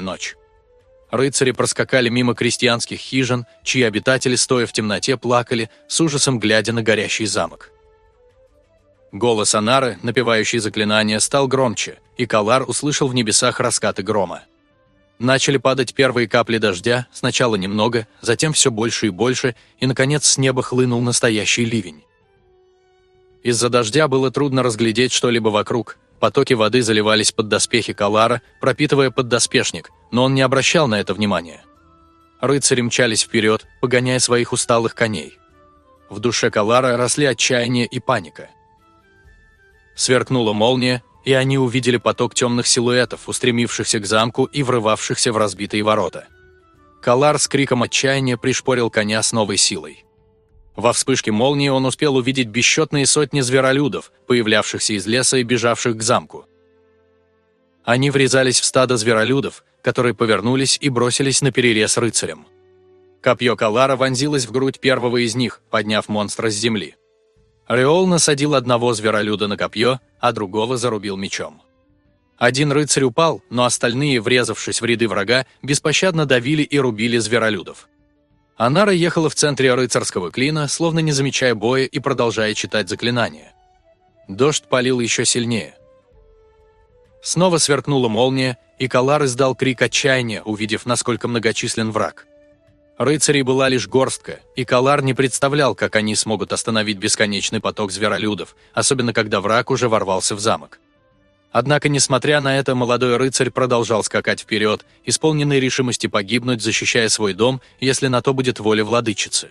ночь. Рыцари проскакали мимо крестьянских хижин, чьи обитатели, стоя в темноте, плакали, с ужасом глядя на горящий замок. Голос Анары, напевающий заклинание, стал громче, и Калар услышал в небесах раскаты грома. Начали падать первые капли дождя, сначала немного, затем все больше и больше, и, наконец, с неба хлынул настоящий ливень. Из-за дождя было трудно разглядеть что-либо вокруг, потоки воды заливались под доспехи Калара, пропитывая поддоспешник, но он не обращал на это внимания. Рыцари мчались вперед, погоняя своих усталых коней. В душе Калара росли отчаяние и паника. Сверкнула молния, и они увидели поток темных силуэтов, устремившихся к замку и врывавшихся в разбитые ворота. Калар с криком отчаяния пришпорил коня с новой силой. Во вспышке молнии он успел увидеть бесчетные сотни зверолюдов, появлявшихся из леса и бежавших к замку. Они врезались в стадо зверолюдов, которые повернулись и бросились на перерез рыцарям. Копье Калара вонзилось в грудь первого из них, подняв монстра с земли. Реол насадил одного зверолюда на копье, а другого зарубил мечом. Один рыцарь упал, но остальные, врезавшись в ряды врага, беспощадно давили и рубили зверолюдов. Анара ехала в центре рыцарского клина, словно не замечая боя и продолжая читать заклинания. Дождь палил еще сильнее. Снова сверкнула молния, и Калар издал крик отчаяния, увидев, насколько многочислен враг. Рыцарей была лишь горстка, и Калар не представлял, как они смогут остановить бесконечный поток зверолюдов, особенно когда враг уже ворвался в замок. Однако, несмотря на это, молодой рыцарь продолжал скакать вперед, исполненный решимости погибнуть, защищая свой дом, если на то будет воля владычицы.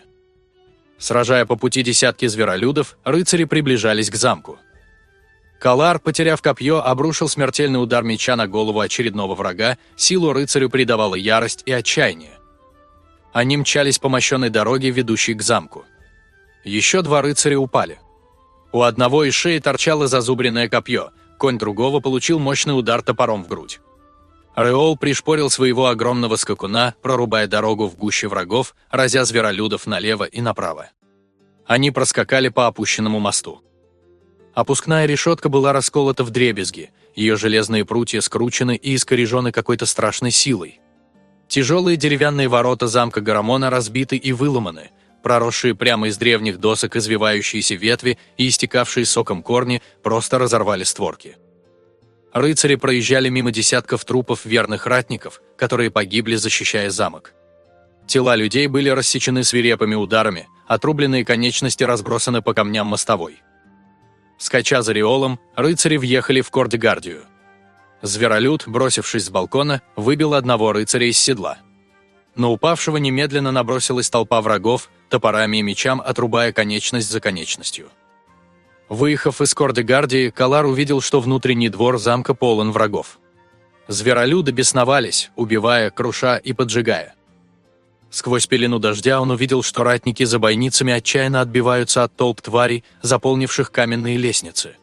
Сражая по пути десятки зверолюдов, рыцари приближались к замку. Калар, потеряв копье, обрушил смертельный удар меча на голову очередного врага, силу рыцарю придавала ярость и отчаяние. Они мчались по мощенной дороге, ведущей к замку. Еще два рыцаря упали. У одного из шеи торчало зазубренное копье, конь другого получил мощный удар топором в грудь. Реол пришпорил своего огромного скакуна, прорубая дорогу в гуще врагов, разя зверолюдов налево и направо. Они проскакали по опущенному мосту. Опускная решетка была расколота в дребезги, ее железные прутья скручены и искорежены какой-то страшной силой. Тяжелые деревянные ворота замка Гарамона разбиты и выломаны, проросшие прямо из древних досок извивающиеся ветви и истекавшие соком корни просто разорвали створки. Рыцари проезжали мимо десятков трупов верных ратников, которые погибли, защищая замок. Тела людей были рассечены свирепыми ударами, отрубленные конечности разбросаны по камням мостовой. Скача за Риолом, рыцари въехали в Кордегардию. Зверолюд, бросившись с балкона, выбил одного рыцаря из седла. На упавшего немедленно набросилась толпа врагов, топорами и мечам отрубая конечность за конечностью. Выехав из Кордегардии, Калар увидел, что внутренний двор замка полон врагов. Зверолюды бесновались, убивая, круша и поджигая. Сквозь пелену дождя он увидел, что ратники за бойницами отчаянно отбиваются от толп тварей, заполнивших каменные лестницы.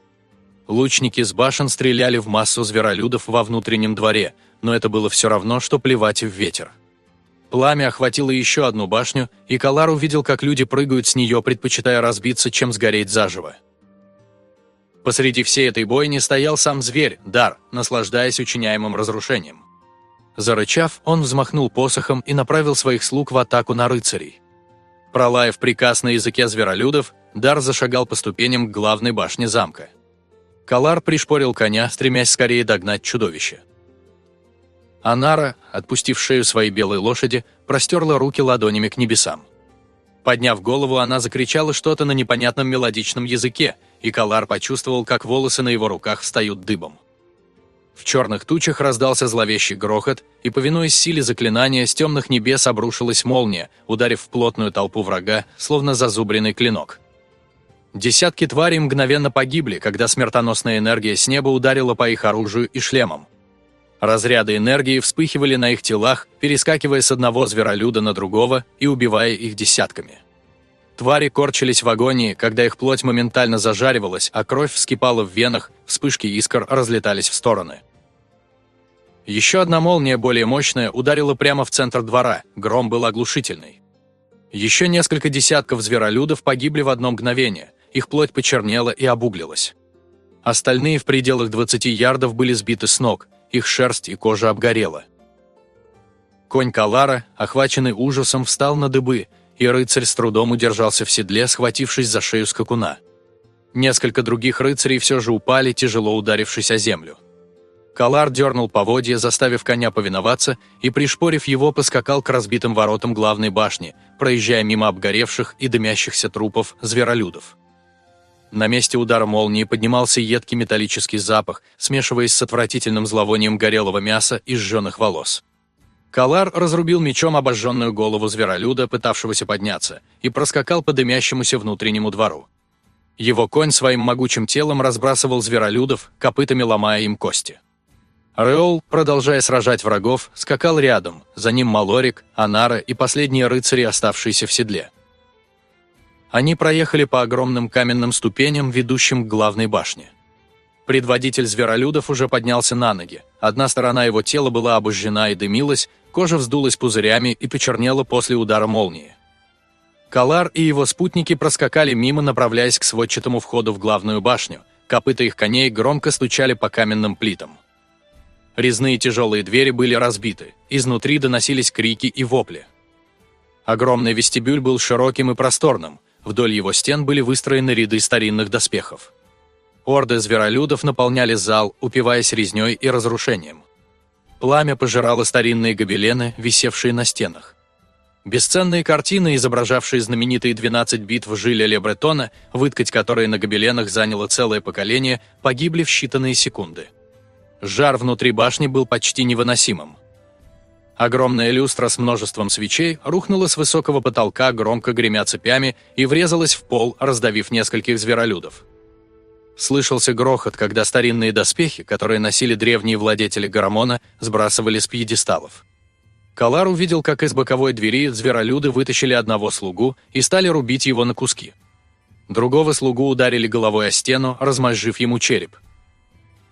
Лучники с башен стреляли в массу зверолюдов во внутреннем дворе, но это было все равно, что плевать в ветер. Пламя охватило еще одну башню, и Калар увидел, как люди прыгают с нее, предпочитая разбиться, чем сгореть заживо. Посреди всей этой бойни стоял сам зверь, Дар, наслаждаясь учиняемым разрушением. Зарычав, он взмахнул посохом и направил своих слуг в атаку на рыцарей. Пролаев приказ на языке зверолюдов, Дар зашагал по ступеням к главной башне замка. Калар пришпорил коня, стремясь скорее догнать чудовище. Анара, отпустив шею своей белой лошади, простерла руки ладонями к небесам. Подняв голову, она закричала что-то на непонятном мелодичном языке, и Калар почувствовал, как волосы на его руках встают дыбом. В черных тучах раздался зловещий грохот, и, повинуясь силе заклинания, с темных небес обрушилась молния, ударив в плотную толпу врага, словно зазубренный клинок. Десятки тварей мгновенно погибли, когда смертоносная энергия с неба ударила по их оружию и шлемам. Разряды энергии вспыхивали на их телах, перескакивая с одного зверолюда на другого и убивая их десятками. Твари корчились в агонии, когда их плоть моментально зажаривалась, а кровь вскипала в венах, вспышки искр разлетались в стороны. Еще одна молния, более мощная, ударила прямо в центр двора, гром был оглушительный. Еще несколько десятков зверолюдов погибли в одно мгновение, их плоть почернела и обуглилась. Остальные в пределах 20 ярдов были сбиты с ног, их шерсть и кожа обгорела. Конь Калара, охваченный ужасом, встал на дыбы, и рыцарь с трудом удержался в седле, схватившись за шею скакуна. Несколько других рыцарей все же упали, тяжело ударившись о землю. Калар дернул поводья, заставив коня повиноваться, и, пришпорив его, поскакал к разбитым воротам главной башни, проезжая мимо обгоревших и дымящихся трупов зверолюдов. На месте удара молнии поднимался едкий металлический запах, смешиваясь с отвратительным зловонием горелого мяса и сжженных волос. Калар разрубил мечом обожженную голову зверолюда, пытавшегося подняться, и проскакал по дымящемуся внутреннему двору. Его конь своим могучим телом разбрасывал зверолюдов, копытами ломая им кости. Реол, продолжая сражать врагов, скакал рядом, за ним Малорик, Анара и последние рыцари, оставшиеся в седле. Они проехали по огромным каменным ступеням, ведущим к главной башне. Предводитель зверолюдов уже поднялся на ноги. Одна сторона его тела была обожжена и дымилась, кожа вздулась пузырями и почернела после удара молнии. Калар и его спутники проскакали мимо, направляясь к сводчатому входу в главную башню. Копыта их коней громко стучали по каменным плитам. Резные тяжелые двери были разбиты, изнутри доносились крики и вопли. Огромный вестибюль был широким и просторным, вдоль его стен были выстроены ряды старинных доспехов. Орды зверолюдов наполняли зал, упиваясь резней и разрушением. Пламя пожирало старинные гобелены, висевшие на стенах. Бесценные картины, изображавшие знаменитые 12 битв Жиля Лебретона, выткать которые на гобеленах заняло целое поколение, погибли в считанные секунды. Жар внутри башни был почти невыносимым. Огромная люстра с множеством свечей рухнула с высокого потолка, громко гремя цепями, и врезалась в пол, раздавив нескольких зверолюдов. Слышался грохот, когда старинные доспехи, которые носили древние владетели Гарамона, сбрасывали с пьедесталов. Калар увидел, как из боковой двери зверолюды вытащили одного слугу и стали рубить его на куски. Другого слугу ударили головой о стену, размозжив ему череп –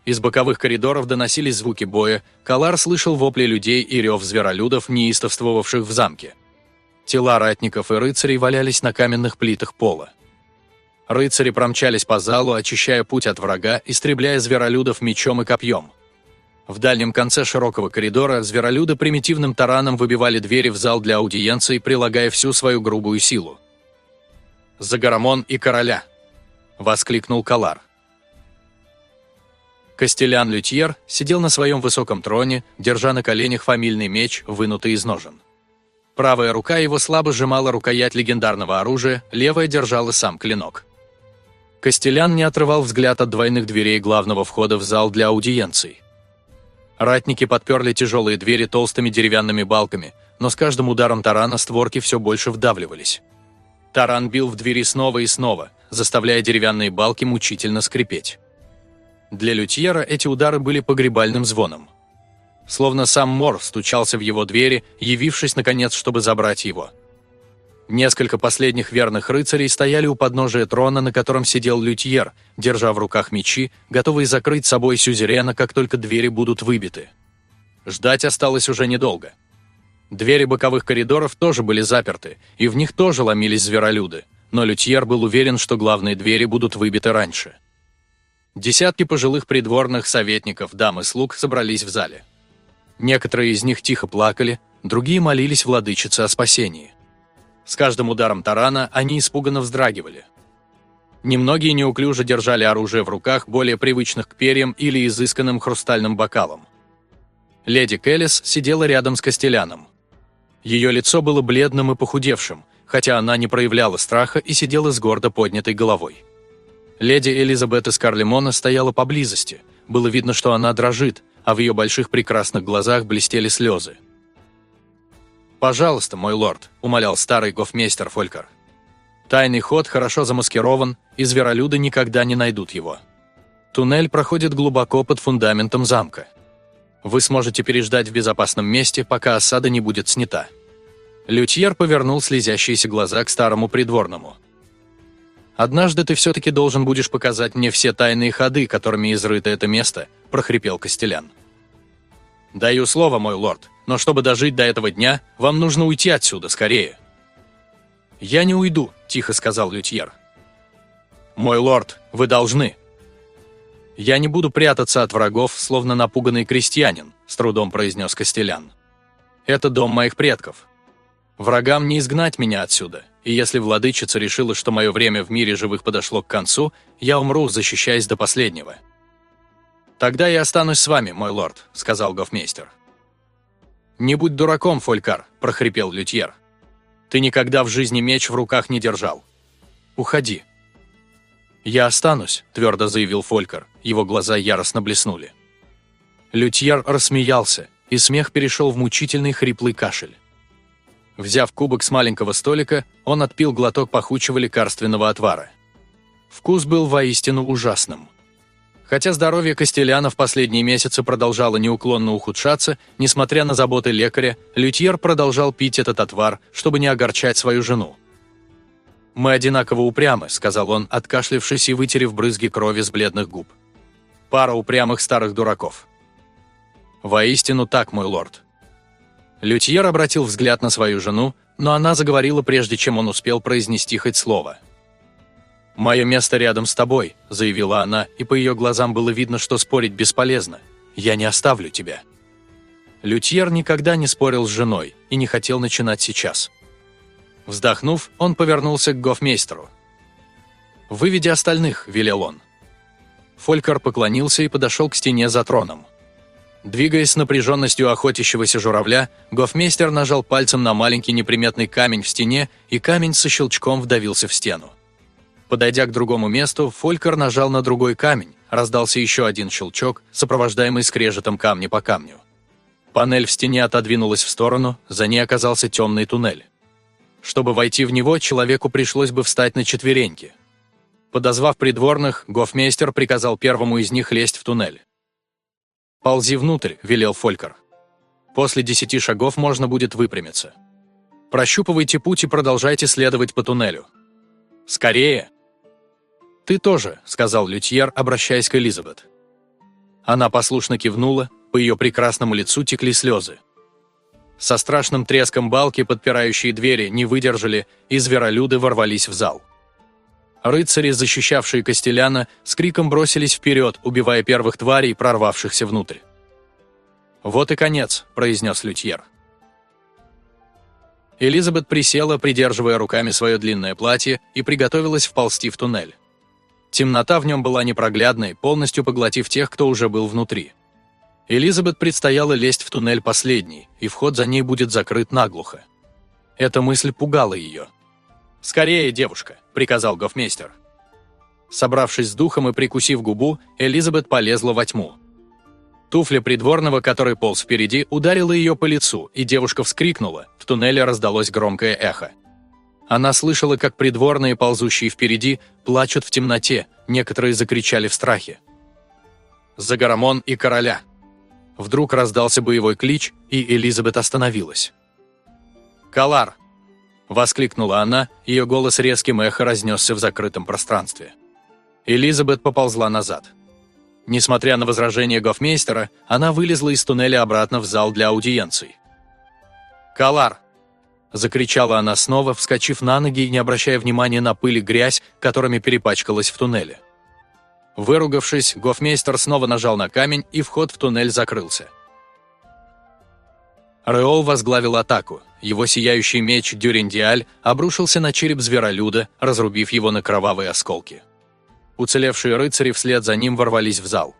из боковых коридоров доносились звуки боя, Калар слышал вопли людей и рев зверолюдов, неистовствовавших в замке. Тела ратников и рыцарей валялись на каменных плитах пола. Рыцари промчались по залу, очищая путь от врага, истребляя зверолюдов мечом и копьем. В дальнем конце широкого коридора зверолюды примитивным тараном выбивали двери в зал для аудиенций, прилагая всю свою грубую силу. «За Гарамон и короля!» – воскликнул Калар. Костелян Лютьер сидел на своем высоком троне, держа на коленях фамильный меч, вынутый из ножен. Правая рука его слабо сжимала рукоять легендарного оружия, левая держала сам клинок. Костелян не отрывал взгляд от двойных дверей главного входа в зал для аудиенций. Ратники подперли тяжелые двери толстыми деревянными балками, но с каждым ударом тарана створки все больше вдавливались. Таран бил в двери снова и снова, заставляя деревянные балки мучительно скрипеть. Для Лютьера эти удары были погребальным звоном. Словно сам Мор стучался в его двери, явившись, наконец, чтобы забрать его. Несколько последних верных рыцарей стояли у подножия трона, на котором сидел Лютьер, держа в руках мечи, готовые закрыть собой сюзерена, как только двери будут выбиты. Ждать осталось уже недолго. Двери боковых коридоров тоже были заперты, и в них тоже ломились зверолюды, но Лютьер был уверен, что главные двери будут выбиты раньше. Десятки пожилых придворных советников, дам и слуг собрались в зале. Некоторые из них тихо плакали, другие молились владычице о спасении. С каждым ударом тарана они испуганно вздрагивали. Немногие неуклюже держали оружие в руках, более привычных к перьям или изысканным хрустальным бокалам. Леди Келлис сидела рядом с Костеляном. Ее лицо было бледным и похудевшим, хотя она не проявляла страха и сидела с гордо поднятой головой. Леди Элизабет из Карлемона стояла поблизости. Было видно, что она дрожит, а в ее больших прекрасных глазах блестели слезы. «Пожалуйста, мой лорд», – умолял старый гофмейстер Фолькер. «Тайный ход хорошо замаскирован, и зверолюды никогда не найдут его. Туннель проходит глубоко под фундаментом замка. Вы сможете переждать в безопасном месте, пока осада не будет снята». Лютьер повернул слезящиеся глаза к старому придворному – «Однажды ты все-таки должен будешь показать мне все тайные ходы, которыми изрыто это место», – прохрипел Костелян. «Даю слово, мой лорд, но чтобы дожить до этого дня, вам нужно уйти отсюда скорее». «Я не уйду», – тихо сказал Лютьер. «Мой лорд, вы должны». «Я не буду прятаться от врагов, словно напуганный крестьянин», – с трудом произнес Костелян. Это дом моих предков. Врагам не изгнать меня отсюда, и если владычица решила, что мое время в мире живых подошло к концу, я умру, защищаясь до последнего». «Тогда я останусь с вами, мой лорд», — сказал гофмейстер. «Не будь дураком, Фолькар», — прохрипел лютьер. «Ты никогда в жизни меч в руках не держал. Уходи». «Я останусь», — твердо заявил Фолькар. Его глаза яростно блеснули. Лютьер рассмеялся, и смех перешел в мучительный хриплый кашель. Взяв кубок с маленького столика, он отпил глоток пахучего лекарственного отвара. Вкус был воистину ужасным. Хотя здоровье Костеляна в последние месяцы продолжало неуклонно ухудшаться, несмотря на заботы лекаря, Лютьер продолжал пить этот отвар, чтобы не огорчать свою жену. «Мы одинаково упрямы», — сказал он, откашлившись и вытерев брызги крови с бледных губ. «Пара упрямых старых дураков». «Воистину так, мой лорд», Лютьер обратил взгляд на свою жену, но она заговорила, прежде чем он успел произнести хоть слово. «Мое место рядом с тобой», – заявила она, и по ее глазам было видно, что спорить бесполезно. «Я не оставлю тебя». Лютьер никогда не спорил с женой и не хотел начинать сейчас. Вздохнув, он повернулся к гофмейстеру. «Выведи остальных», – велел он. Фолькар поклонился и подошел к стене за троном. Двигаясь с напряженностью охотящегося журавля, гофмейстер нажал пальцем на маленький неприметный камень в стене, и камень со щелчком вдавился в стену. Подойдя к другому месту, Фолькер нажал на другой камень, раздался еще один щелчок, сопровождаемый скрежетом камня по камню. Панель в стене отодвинулась в сторону, за ней оказался темный туннель. Чтобы войти в него, человеку пришлось бы встать на четвереньки. Подозвав придворных, гофмейстер приказал первому из них лезть в туннель. «Ползи внутрь», – велел Фолькер. «После десяти шагов можно будет выпрямиться. Прощупывайте путь и продолжайте следовать по туннелю. Скорее!» «Ты тоже», – сказал Лютьер, обращаясь к Элизабет. Она послушно кивнула, по ее прекрасному лицу текли слезы. Со страшным треском балки, подпирающие двери, не выдержали, и зверолюды ворвались в зал. Рыцари, защищавшие Костеляна, с криком бросились вперед, убивая первых тварей, прорвавшихся внутрь. «Вот и конец», – произнес Лютьер. Элизабет присела, придерживая руками свое длинное платье, и приготовилась вползти в туннель. Темнота в нем была непроглядной, полностью поглотив тех, кто уже был внутри. Элизабет предстояло лезть в туннель последней, и вход за ней будет закрыт наглухо. Эта мысль пугала ее – «Скорее, девушка!» – приказал гофмейстер. Собравшись с духом и прикусив губу, Элизабет полезла во тьму. Туфля придворного, который полз впереди, ударила ее по лицу, и девушка вскрикнула, в туннеле раздалось громкое эхо. Она слышала, как придворные, ползущие впереди, плачут в темноте, некоторые закричали в страхе. «Загарамон и короля!» Вдруг раздался боевой клич, и Элизабет остановилась. «Калар!» Воскликнула она, ее голос резким эхо разнесся в закрытом пространстве. Элизабет поползла назад. Несмотря на возражение гофмейстера, она вылезла из туннеля обратно в зал для аудиенций. «Калар!» – закричала она снова, вскочив на ноги и не обращая внимания на пыль и грязь, которыми перепачкалась в туннеле. Выругавшись, гофмейстер снова нажал на камень, и вход в туннель закрылся. Реол возглавил атаку. Его сияющий меч Дюрендиаль обрушился на череп зверолюда, разрубив его на кровавые осколки. Уцелевшие рыцари вслед за ним ворвались в зал.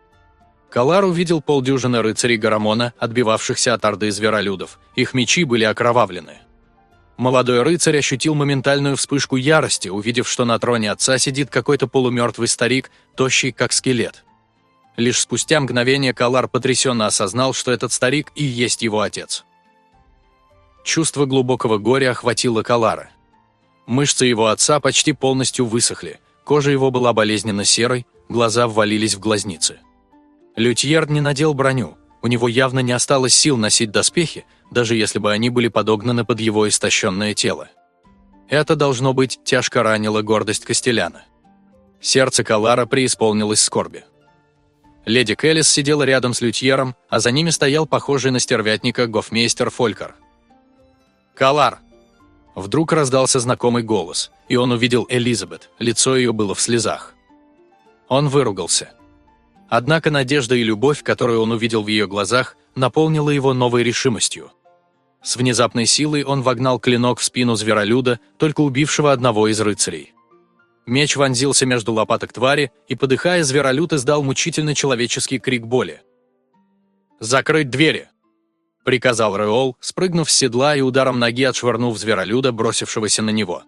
Калар увидел полдюжины рыцарей Гарамона, отбивавшихся от орды зверолюдов. Их мечи были окровавлены. Молодой рыцарь ощутил моментальную вспышку ярости, увидев, что на троне отца сидит какой-то полумертвый старик, тощий как скелет. Лишь спустя мгновение Калар потрясенно осознал, что этот старик и есть его отец. Чувство глубокого горя охватило Калара. Мышцы его отца почти полностью высохли, кожа его была болезненно серой, глаза ввалились в глазницы. Лютьер не надел броню, у него явно не осталось сил носить доспехи, даже если бы они были подогнаны под его истощенное тело. Это, должно быть, тяжко ранило гордость Костеляна. Сердце Калара преисполнилось скорби. Леди Келлис сидела рядом с Лютьером, а за ними стоял похожий на стервятника гофмейстер Фолькар – «Калар!» Вдруг раздался знакомый голос, и он увидел Элизабет, лицо ее было в слезах. Он выругался. Однако надежда и любовь, которую он увидел в ее глазах, наполнила его новой решимостью. С внезапной силой он вогнал клинок в спину зверолюда, только убившего одного из рыцарей. Меч вонзился между лопаток твари, и, подыхая, зверолюд издал мучительно человеческий крик боли. «Закрыть двери!» — приказал Реол, спрыгнув с седла и ударом ноги отшвырнув зверолюда, бросившегося на него.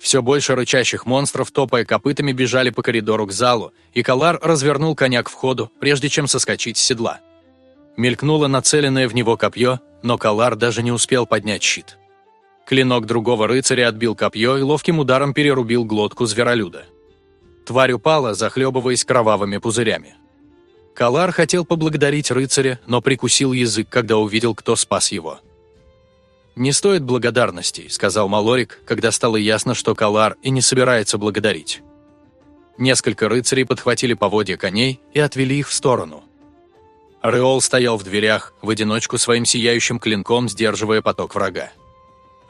Все больше рычащих монстров, топая копытами, бежали по коридору к залу, и Калар развернул коня к входу, прежде чем соскочить с седла. Мелькнуло нацеленное в него копье, но Калар даже не успел поднять щит. Клинок другого рыцаря отбил копье и ловким ударом перерубил глотку зверолюда. Тварь упала, захлебываясь кровавыми пузырями. Калар хотел поблагодарить рыцаря, но прикусил язык, когда увидел, кто спас его. «Не стоит благодарностей», — сказал Малорик, когда стало ясно, что Калар и не собирается благодарить. Несколько рыцарей подхватили поводья коней и отвели их в сторону. Реол стоял в дверях, в одиночку своим сияющим клинком сдерживая поток врага.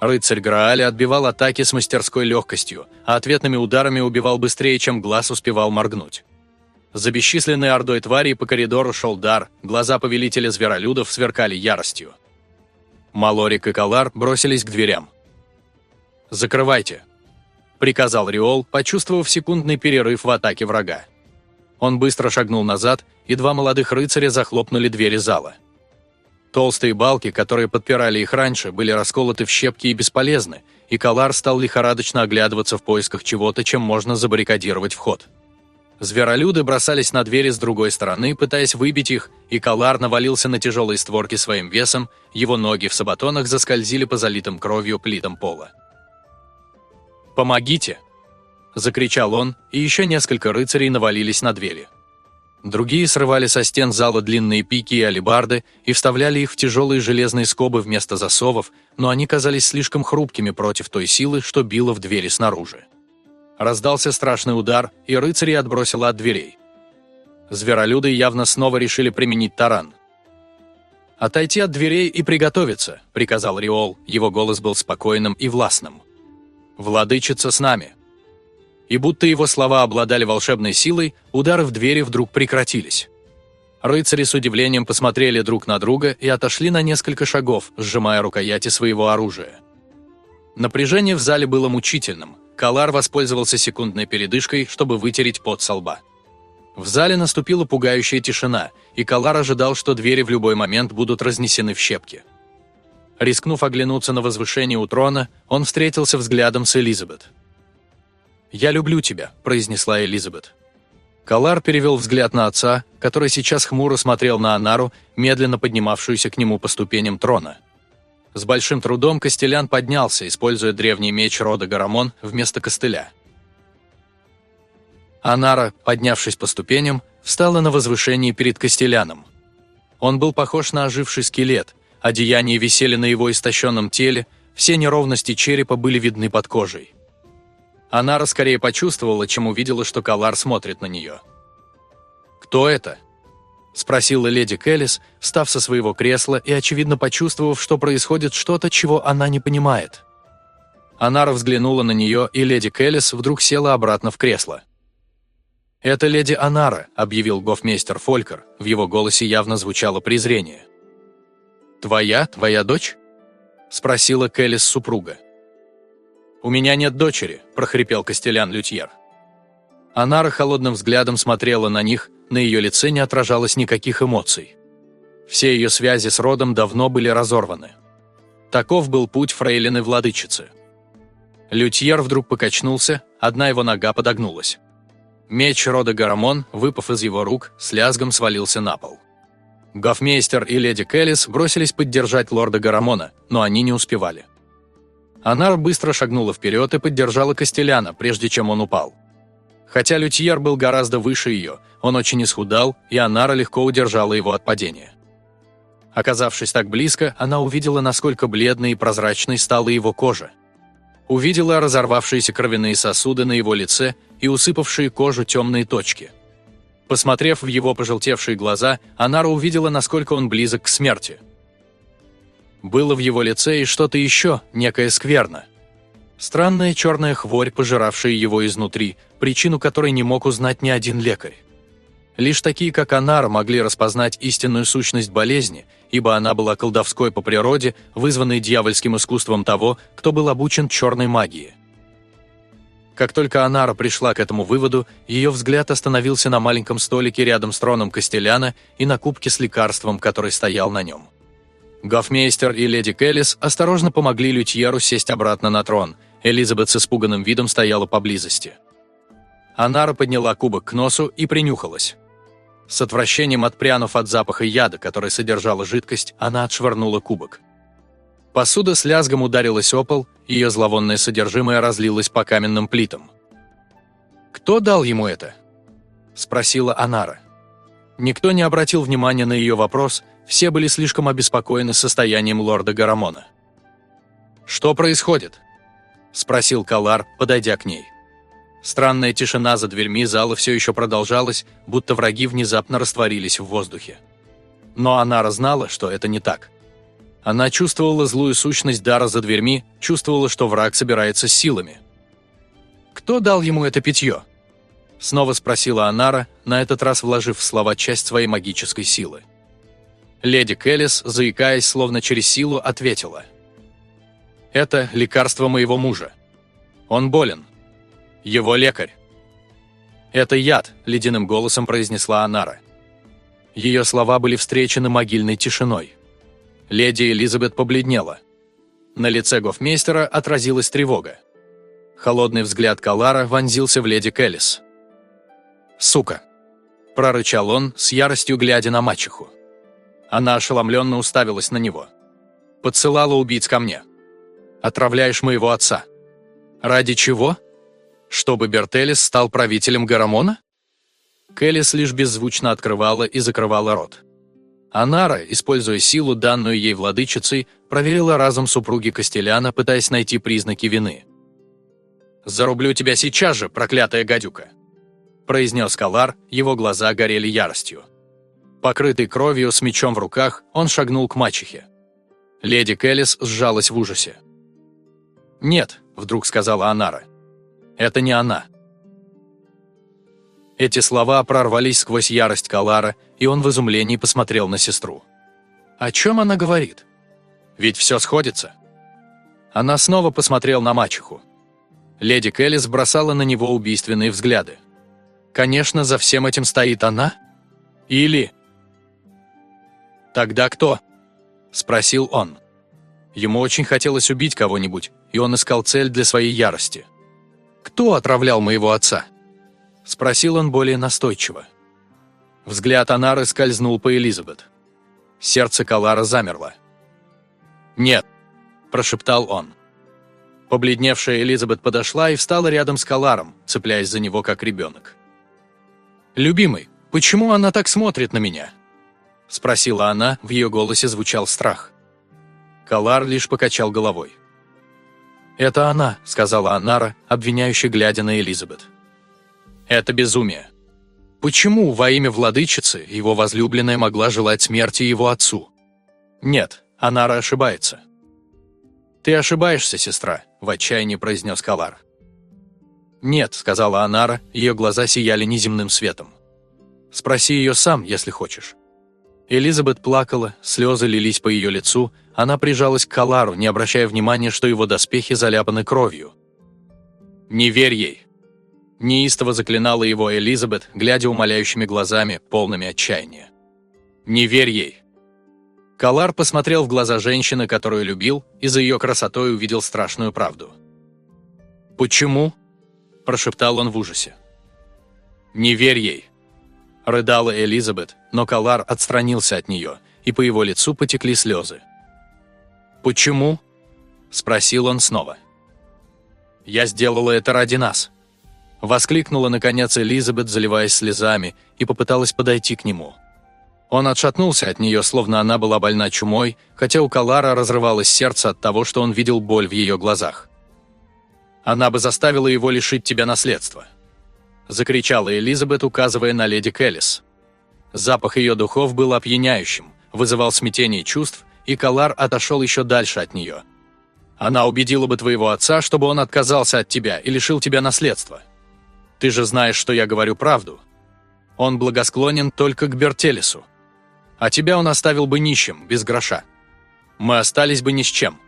Рыцарь Грааля отбивал атаки с мастерской легкостью, а ответными ударами убивал быстрее, чем глаз успевал моргнуть. За бесчисленной ордой тварей по коридору шел дар, глаза повелителя зверолюдов сверкали яростью. Малорик и Калар бросились к дверям. «Закрывайте», — приказал Риол, почувствовав секундный перерыв в атаке врага. Он быстро шагнул назад, и два молодых рыцаря захлопнули двери зала. Толстые балки, которые подпирали их раньше, были расколоты в щепки и бесполезны, и Калар стал лихорадочно оглядываться в поисках чего-то, чем можно забаррикадировать вход. Зверолюды бросались на двери с другой стороны, пытаясь выбить их, и Калар навалился на тяжелые створки своим весом, его ноги в сабатонах заскользили по залитым кровью плитам пола. «Помогите!» – закричал он, и еще несколько рыцарей навалились на двери. Другие срывали со стен зала длинные пики и алебарды и вставляли их в тяжелые железные скобы вместо засовов, но они казались слишком хрупкими против той силы, что било в двери снаружи. Раздался страшный удар, и рыцари отбросило от дверей. Зверолюды явно снова решили применить таран. «Отойти от дверей и приготовиться», — приказал Риол, его голос был спокойным и властным. «Владычица с нами», и будто его слова обладали волшебной силой, удары в двери вдруг прекратились. Рыцари с удивлением посмотрели друг на друга и отошли на несколько шагов, сжимая рукояти своего оружия. Напряжение в зале было мучительным. Калар воспользовался секундной передышкой, чтобы вытереть пот со лба. В зале наступила пугающая тишина, и Калар ожидал, что двери в любой момент будут разнесены в щепки. Рискнув оглянуться на возвышение у трона, он встретился взглядом с Элизабет. «Я люблю тебя», – произнесла Элизабет. Калар перевел взгляд на отца, который сейчас хмуро смотрел на Анару, медленно поднимавшуюся к нему по ступеням трона. С большим трудом Костелян поднялся, используя древний меч рода Гарамон вместо костыля. Анара, поднявшись по ступеням, встала на возвышении перед Костеляном. Он был похож на оживший скелет, одеяния висели на его истощенном теле, все неровности черепа были видны под кожей. Она скорее почувствовала, чем увидела, что Калар смотрит на нее. «Кто это?» – спросила леди Келлис, встав со своего кресла и, очевидно, почувствовав, что происходит что-то, чего она не понимает. Анара взглянула на нее, и леди Келлис вдруг села обратно в кресло. «Это леди Анара», – объявил гофмейстер Фолькер, в его голосе явно звучало презрение. «Твоя, твоя дочь?» – спросила Келлис супруга. «У меня нет дочери», – прохрипел Костелян Лютьер. Анара холодным взглядом смотрела на них, на ее лице не отражалось никаких эмоций. Все ее связи с родом давно были разорваны. Таков был путь фрейлины-владычицы. Лютьер вдруг покачнулся, одна его нога подогнулась. Меч рода Гарамон, выпав из его рук, с лязгом свалился на пол. Гофмейстер и леди Келлис бросились поддержать лорда Гарамона, но они не успевали. Она быстро шагнула вперед и поддержала Костеляна, прежде чем он упал. Хотя Лютьер был гораздо выше ее, он очень исхудал, и Анара легко удержала его от падения. Оказавшись так близко, она увидела, насколько бледной и прозрачной стала его кожа. Увидела разорвавшиеся кровяные сосуды на его лице и усыпавшие кожу темные точки. Посмотрев в его пожелтевшие глаза, Анара увидела, насколько он близок к смерти – было в его лице и что-то еще, некое скверно. Странная черная хворь, пожиравшая его изнутри, причину которой не мог узнать ни один лекарь. Лишь такие, как Анара, могли распознать истинную сущность болезни, ибо она была колдовской по природе, вызванной дьявольским искусством того, кто был обучен черной магии. Как только Анара пришла к этому выводу, ее взгляд остановился на маленьком столике рядом с троном Костеляна и на кубке с лекарством, который стоял на нем. Гофмейстер и леди Келлис осторожно помогли Лютьеру сесть обратно на трон. Элизабет с испуганным видом стояла поблизости. Анара подняла кубок к носу и принюхалась. С отвращением отпрянув от запаха яда, который содержала жидкость, она отшвырнула кубок. Посуда с лязгом ударилась о пол, ее зловонное содержимое разлилось по каменным плитам. «Кто дал ему это?» – спросила Анара. Никто не обратил внимания на ее вопрос, все были слишком обеспокоены состоянием лорда Гарамона. «Что происходит?» – спросил Калар, подойдя к ней. Странная тишина за дверьми зала все еще продолжалась, будто враги внезапно растворились в воздухе. Но Анара знала, что это не так. Она чувствовала злую сущность дара за дверьми, чувствовала, что враг собирается с силами. «Кто дал ему это питье?» Снова спросила Анара, на этот раз вложив в слова часть своей магической силы. Леди Келлис, заикаясь, словно через силу, ответила. «Это лекарство моего мужа. Он болен. Его лекарь». «Это яд», — ледяным голосом произнесла Анара. Ее слова были встречены могильной тишиной. Леди Элизабет побледнела. На лице гофмейстера отразилась тревога. Холодный взгляд Калара вонзился в леди Келлис. «Сука!» – прорычал он, с яростью глядя на мачеху. Она ошеломленно уставилась на него. «Подсылала убийц ко мне. Отравляешь моего отца. Ради чего? Чтобы Бертелис стал правителем Гарамона?» Келлис лишь беззвучно открывала и закрывала рот. Анара, используя силу, данную ей владычицей, проверила разум супруги Костеляна, пытаясь найти признаки вины. «Зарублю тебя сейчас же, проклятая гадюка!» произнес Калар, его глаза горели яростью. Покрытый кровью, с мечом в руках, он шагнул к мачехе. Леди Келлис сжалась в ужасе. «Нет», — вдруг сказала Анара. «Это не она». Эти слова прорвались сквозь ярость Калара, и он в изумлении посмотрел на сестру. «О чем она говорит? Ведь все сходится». Она снова посмотрела на мачеху. Леди Келлис бросала на него убийственные взгляды. «Конечно, за всем этим стоит она? Или...» «Тогда кто?» – спросил он. Ему очень хотелось убить кого-нибудь, и он искал цель для своей ярости. «Кто отравлял моего отца?» – спросил он более настойчиво. Взгляд Анары скользнул по Элизабет. Сердце Калара замерло. «Нет», – прошептал он. Побледневшая Элизабет подошла и встала рядом с Каларом, цепляясь за него как ребенок. «Любимый, почему она так смотрит на меня?» – спросила она, в ее голосе звучал страх. Калар лишь покачал головой. «Это она», – сказала Анара, обвиняюще глядя на Элизабет. «Это безумие. Почему во имя владычицы его возлюбленная могла желать смерти его отцу? Нет, Анара ошибается. «Ты ошибаешься, сестра», – в отчаянии произнес Калар. «Нет», – сказала Анара, ее глаза сияли неземным светом. «Спроси ее сам, если хочешь». Элизабет плакала, слезы лились по ее лицу, она прижалась к Калару, не обращая внимания, что его доспехи заляпаны кровью. «Не верь ей», Неистово заклинала его Элизабет, глядя умоляющими глазами, полными отчаяния. «Не верь ей!» Калар посмотрел в глаза женщины, которую любил, и за ее красотой увидел страшную правду. «Почему?» – прошептал он в ужасе. «Не верь ей!» – рыдала Элизабет, но Калар отстранился от нее, и по его лицу потекли слезы. «Почему?» – спросил он снова. «Я сделала это ради нас», Воскликнула, наконец, Элизабет, заливаясь слезами, и попыталась подойти к нему. Он отшатнулся от нее, словно она была больна чумой, хотя у Калара разрывалось сердце от того, что он видел боль в ее глазах. «Она бы заставила его лишить тебя наследства», – закричала Элизабет, указывая на леди Келлис. Запах ее духов был опьяняющим, вызывал смятение чувств, и Калар отошел еще дальше от нее. «Она убедила бы твоего отца, чтобы он отказался от тебя и лишил тебя наследства», ты же знаешь, что я говорю правду». Он благосклонен только к Бертелесу. А тебя он оставил бы нищим, без гроша. Мы остались бы ни с чем».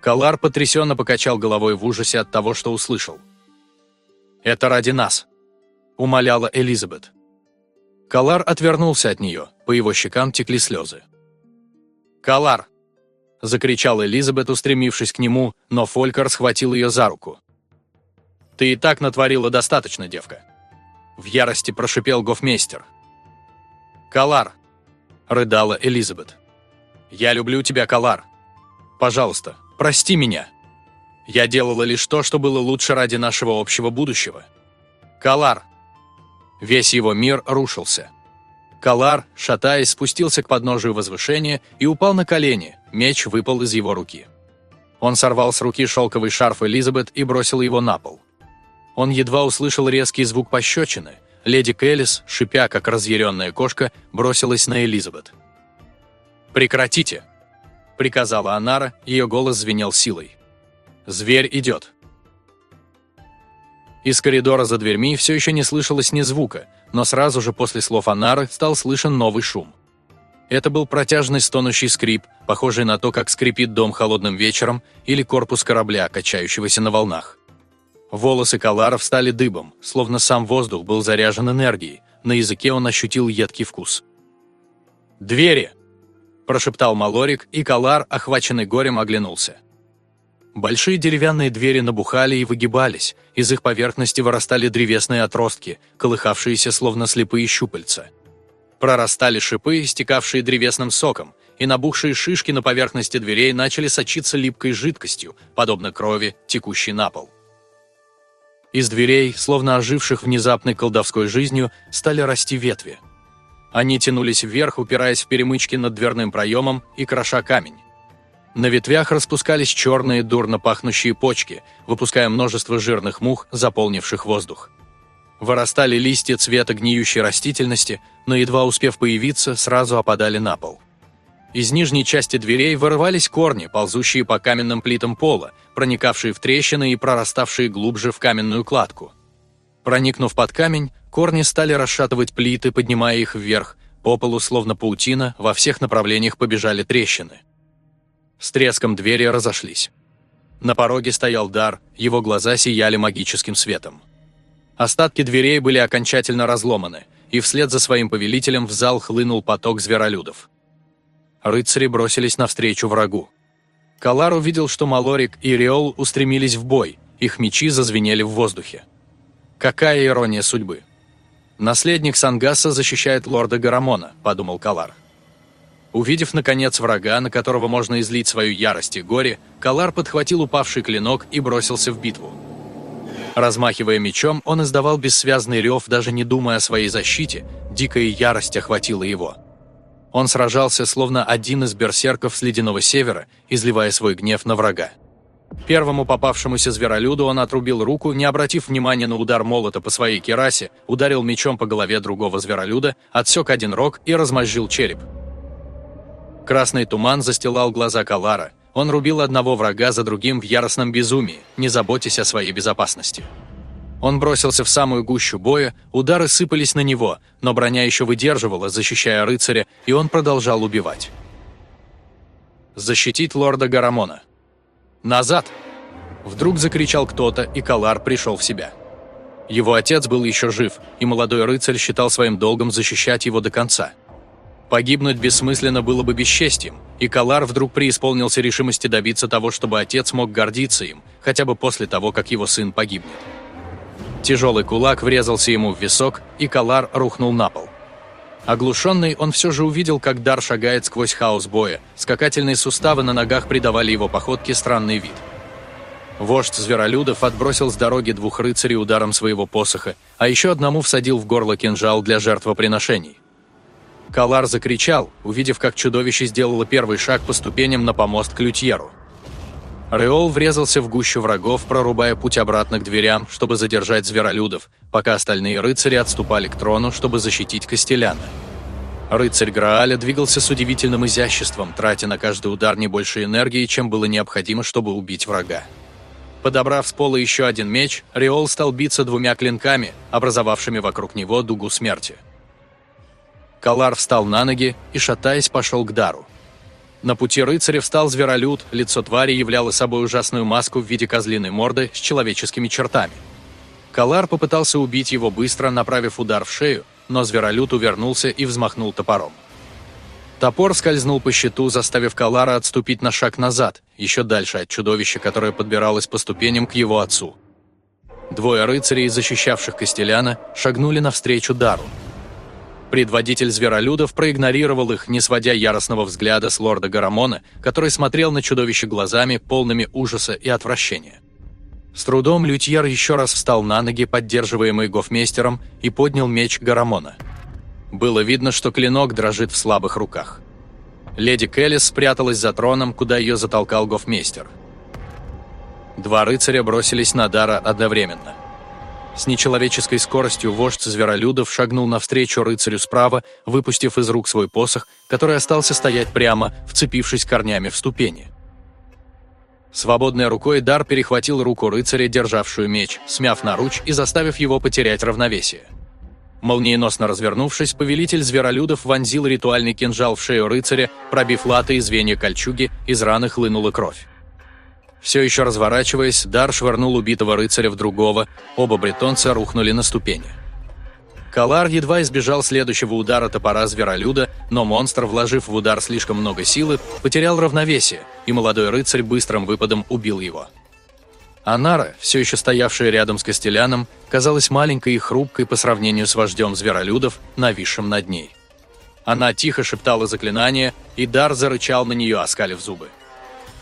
Калар потрясенно покачал головой в ужасе от того, что услышал. «Это ради нас», — умоляла Элизабет. Калар отвернулся от нее, по его щекам текли слезы. «Калар!» – закричал Элизабет, устремившись к нему, но Фолькер схватил ее за руку. «Ты и так натворила достаточно, девка!» В ярости прошипел гофмейстер. «Калар!» – рыдала Элизабет. «Я люблю тебя, Калар! Пожалуйста, прости меня! Я делала лишь то, что было лучше ради нашего общего будущего. Калар!» Весь его мир рушился. Калар, шатаясь, спустился к подножию возвышения и упал на колени, меч выпал из его руки. Он сорвал с руки шелковый шарф Элизабет и бросил его на пол. Он едва услышал резкий звук пощечины. Леди Келлис, шипя, как разъяренная кошка, бросилась на Элизабет. «Прекратите!» – приказала Анара, ее голос звенел силой. «Зверь идет!» Из коридора за дверьми все еще не слышалось ни звука, но сразу же после слов Анары стал слышен новый шум. Это был протяжный стонущий скрип, похожий на то, как скрипит дом холодным вечером или корпус корабля, качающегося на волнах. Волосы Калара стали дыбом, словно сам воздух был заряжен энергией, на языке он ощутил едкий вкус. «Двери!» – прошептал Малорик, и Калар, охваченный горем, оглянулся. Большие деревянные двери набухали и выгибались, из их поверхности вырастали древесные отростки, колыхавшиеся словно слепые щупальца. Прорастали шипы, стекавшие древесным соком, и набухшие шишки на поверхности дверей начали сочиться липкой жидкостью, подобно крови, текущей на пол. Из дверей, словно оживших внезапной колдовской жизнью, стали расти ветви. Они тянулись вверх, упираясь в перемычки над дверным проемом и кроша камень. На ветвях распускались черные, дурно пахнущие почки, выпуская множество жирных мух, заполнивших воздух. Вырастали листья цвета гниющей растительности, но едва успев появиться, сразу опадали на пол. Из нижней части дверей вырывались корни, ползущие по каменным плитам пола, проникавшие в трещины и прораставшие глубже в каменную кладку. Проникнув под камень, корни стали расшатывать плиты, поднимая их вверх, по полу, словно паутина, во всех направлениях побежали трещины. С треском двери разошлись. На пороге стоял Дар, его глаза сияли магическим светом. Остатки дверей были окончательно разломаны, и вслед за своим повелителем в зал хлынул поток зверолюдов. Рыцари бросились навстречу врагу. Калар увидел, что Малорик и Риол устремились в бой, их мечи зазвенели в воздухе. Какая ирония судьбы! «Наследник Сангаса защищает лорда Гарамона», — подумал Калар. Увидев, наконец, врага, на которого можно излить свою ярость и горе, Калар подхватил упавший клинок и бросился в битву. Размахивая мечом, он издавал бессвязный рев, даже не думая о своей защите, дикая ярость охватила его. Он сражался, словно один из берсерков с Ледяного Севера, изливая свой гнев на врага. Первому попавшемуся зверолюду он отрубил руку, не обратив внимания на удар молота по своей керасе, ударил мечом по голове другого зверолюда, отсек один рог и размозжил череп. Красный туман застилал глаза Калара. Он рубил одного врага за другим в яростном безумии, не заботясь о своей безопасности. Он бросился в самую гущу боя, удары сыпались на него, но броня еще выдерживала, защищая рыцаря, и он продолжал убивать. «Защитить лорда Гарамона!» «Назад!» Вдруг закричал кто-то, и Калар пришел в себя. Его отец был еще жив, и молодой рыцарь считал своим долгом защищать его до конца – Погибнуть бессмысленно было бы бесчестием, и Калар вдруг преисполнился решимости добиться того, чтобы отец мог гордиться им, хотя бы после того, как его сын погибнет. Тяжелый кулак врезался ему в висок, и Калар рухнул на пол. Оглушенный, он все же увидел, как Дар шагает сквозь хаос боя, скакательные суставы на ногах придавали его походке странный вид. Вождь зверолюдов отбросил с дороги двух рыцарей ударом своего посоха, а еще одному всадил в горло кинжал для жертвоприношений. Калар закричал, увидев, как чудовище сделало первый шаг по ступеням на помост к лютьеру. Реол врезался в гущу врагов, прорубая путь обратно к дверям, чтобы задержать зверолюдов, пока остальные рыцари отступали к трону, чтобы защитить Костеляна. Рыцарь Грааля двигался с удивительным изяществом, тратя на каждый удар не больше энергии, чем было необходимо, чтобы убить врага. Подобрав с пола еще один меч, Риол стал биться двумя клинками, образовавшими вокруг него дугу смерти. Калар встал на ноги и, шатаясь, пошел к Дару. На пути рыцаря встал зверолюд, лицо твари являло собой ужасную маску в виде козлиной морды с человеческими чертами. Калар попытался убить его быстро, направив удар в шею, но зверолюд увернулся и взмахнул топором. Топор скользнул по щиту, заставив Калара отступить на шаг назад, еще дальше от чудовища, которое подбиралось по ступеням к его отцу. Двое рыцарей, защищавших Костеляна, шагнули навстречу Дару. Предводитель зверолюдов проигнорировал их, не сводя яростного взгляда с лорда Гарамона, который смотрел на чудовище глазами, полными ужаса и отвращения. С трудом Лютьер еще раз встал на ноги, поддерживаемый гофмейстером, и поднял меч Гарамона. Было видно, что клинок дрожит в слабых руках. Леди Келлис спряталась за троном, куда ее затолкал гофмейстер. Два рыцаря бросились на Дара одновременно. С нечеловеческой скоростью вождь зверолюдов шагнул навстречу рыцарю справа, выпустив из рук свой посох, который остался стоять прямо, вцепившись корнями в ступени. Свободной рукой Дар перехватил руку рыцаря, державшую меч, смяв наруч и заставив его потерять равновесие. Молниеносно развернувшись, повелитель зверолюдов вонзил ритуальный кинжал в шею рыцаря, пробив латы и звенья кольчуги, из раны хлынула кровь. Все еще разворачиваясь, Дар швырнул убитого рыцаря в другого, оба бретонца рухнули на ступени. Калар едва избежал следующего удара топора зверолюда, но монстр, вложив в удар слишком много силы, потерял равновесие, и молодой рыцарь быстрым выпадом убил его. Анара, все еще стоявшая рядом с Костеляном, казалась маленькой и хрупкой по сравнению с вождем зверолюдов, нависшим над ней. Она тихо шептала заклинание, и Дар зарычал на нее, оскалив зубы.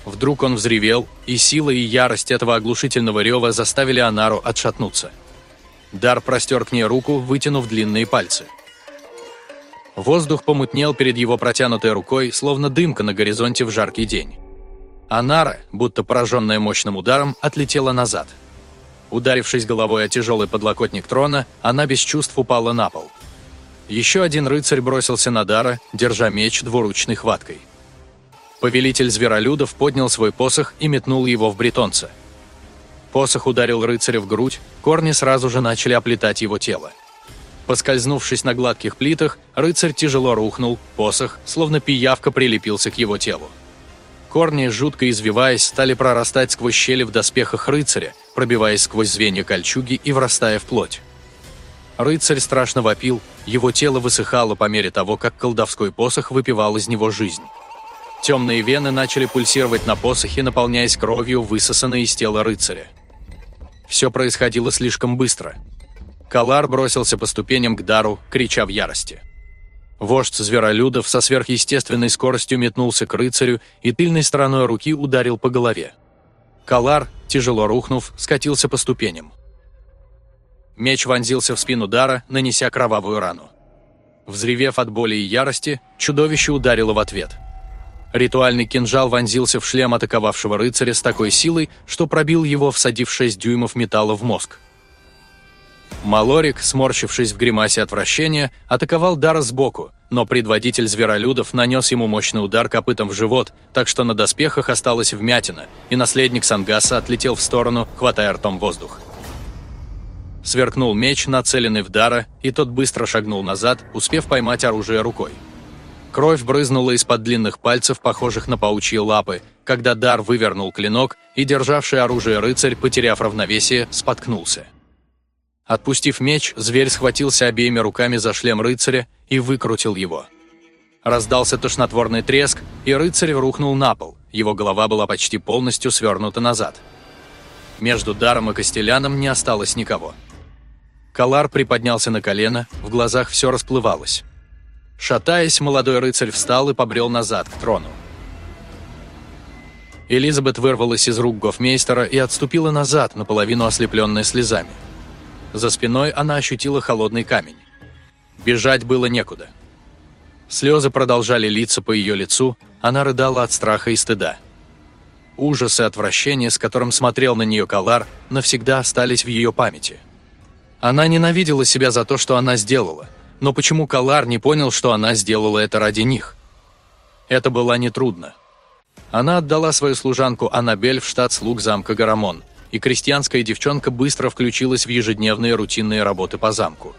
Вдруг он взревел, и сила и ярость этого оглушительного рева заставили Анару отшатнуться. Дар простер к ней руку, вытянув длинные пальцы. Воздух помутнел перед его протянутой рукой, словно дымка на горизонте в жаркий день. Анара, будто пораженная мощным ударом, отлетела назад. Ударившись головой о тяжелый подлокотник трона, она без чувств упала на пол. Еще один рыцарь бросился на Дара, держа меч двуручной хваткой. Повелитель зверолюдов поднял свой посох и метнул его в бретонца. Посох ударил рыцаря в грудь, корни сразу же начали оплетать его тело. Поскользнувшись на гладких плитах, рыцарь тяжело рухнул, посох, словно пиявка, прилепился к его телу. Корни, жутко извиваясь, стали прорастать сквозь щели в доспехах рыцаря, пробиваясь сквозь звенья кольчуги и врастая в плоть. Рыцарь страшно вопил, его тело высыхало по мере того, как колдовской посох выпивал из него жизнь. Темные вены начали пульсировать на посохе, наполняясь кровью, высосанной из тела рыцаря. Все происходило слишком быстро. Калар бросился по ступеням к Дару, крича в ярости. Вождь зверолюдов со сверхъестественной скоростью метнулся к рыцарю и тыльной стороной руки ударил по голове. Калар, тяжело рухнув, скатился по ступеням. Меч вонзился в спину Дара, нанеся кровавую рану. Взревев от боли и ярости, чудовище ударило в ответ. Ритуальный кинжал вонзился в шлем атаковавшего рыцаря с такой силой, что пробил его, всадив 6 дюймов металла в мозг. Малорик, сморщившись в гримасе отвращения, атаковал Дара сбоку, но предводитель зверолюдов нанес ему мощный удар копытом в живот, так что на доспехах осталась вмятина, и наследник Сангаса отлетел в сторону, хватая ртом воздух. Сверкнул меч, нацеленный в Дара, и тот быстро шагнул назад, успев поймать оружие рукой. Кровь брызнула из-под длинных пальцев, похожих на паучьи лапы, когда Дар вывернул клинок, и державший оружие рыцарь, потеряв равновесие, споткнулся. Отпустив меч, зверь схватился обеими руками за шлем рыцаря и выкрутил его. Раздался тошнотворный треск, и рыцарь рухнул на пол, его голова была почти полностью свернута назад. Между Даром и Костеляном не осталось никого. Калар приподнялся на колено, в глазах все расплывалось. Шатаясь, молодой рыцарь встал и побрел назад, к трону. Элизабет вырвалась из рук гофмейстера и отступила назад, наполовину ослепленная слезами. За спиной она ощутила холодный камень. Бежать было некуда. Слезы продолжали литься по ее лицу, она рыдала от страха и стыда. Ужас и отвращение, с которым смотрел на нее Калар, навсегда остались в ее памяти. Она ненавидела себя за то, что она сделала, но почему Калар не понял, что она сделала это ради них? Это было нетрудно. Она отдала свою служанку Аннабель в штат слуг замка Гарамон – и крестьянская девчонка быстро включилась в ежедневные рутинные работы по замку.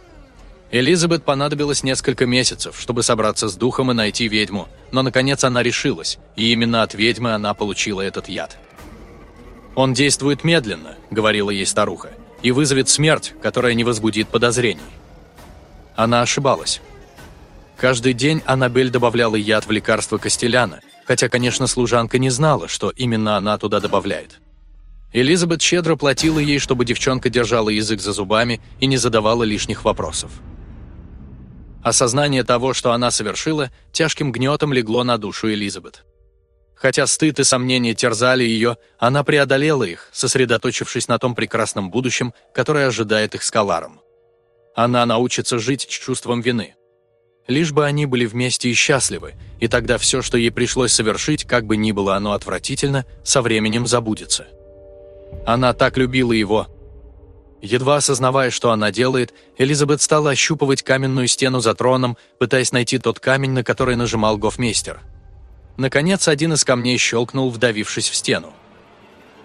Элизабет понадобилось несколько месяцев, чтобы собраться с духом и найти ведьму, но наконец она решилась, и именно от ведьмы она получила этот яд. «Он действует медленно», — говорила ей старуха, «и вызовет смерть, которая не возбудит подозрений». Она ошибалась. Каждый день Аннабель добавляла яд в лекарство Костеляна, хотя, конечно, служанка не знала, что именно она туда добавляет. Элизабет щедро платила ей, чтобы девчонка держала язык за зубами и не задавала лишних вопросов. Осознание того, что она совершила, тяжким гнетом легло на душу Элизабет. Хотя стыд и сомнения терзали ее, она преодолела их, сосредоточившись на том прекрасном будущем, которое ожидает их с Каларом. Она научится жить с чувством вины. Лишь бы они были вместе и счастливы, и тогда все, что ей пришлось совершить, как бы ни было оно отвратительно, со временем забудется. Она так любила его, Едва осознавая, что она делает, Элизабет стала ощупывать каменную стену за троном, пытаясь найти тот камень, на который нажимал гофмейстер. Наконец, один из камней щелкнул, вдавившись в стену.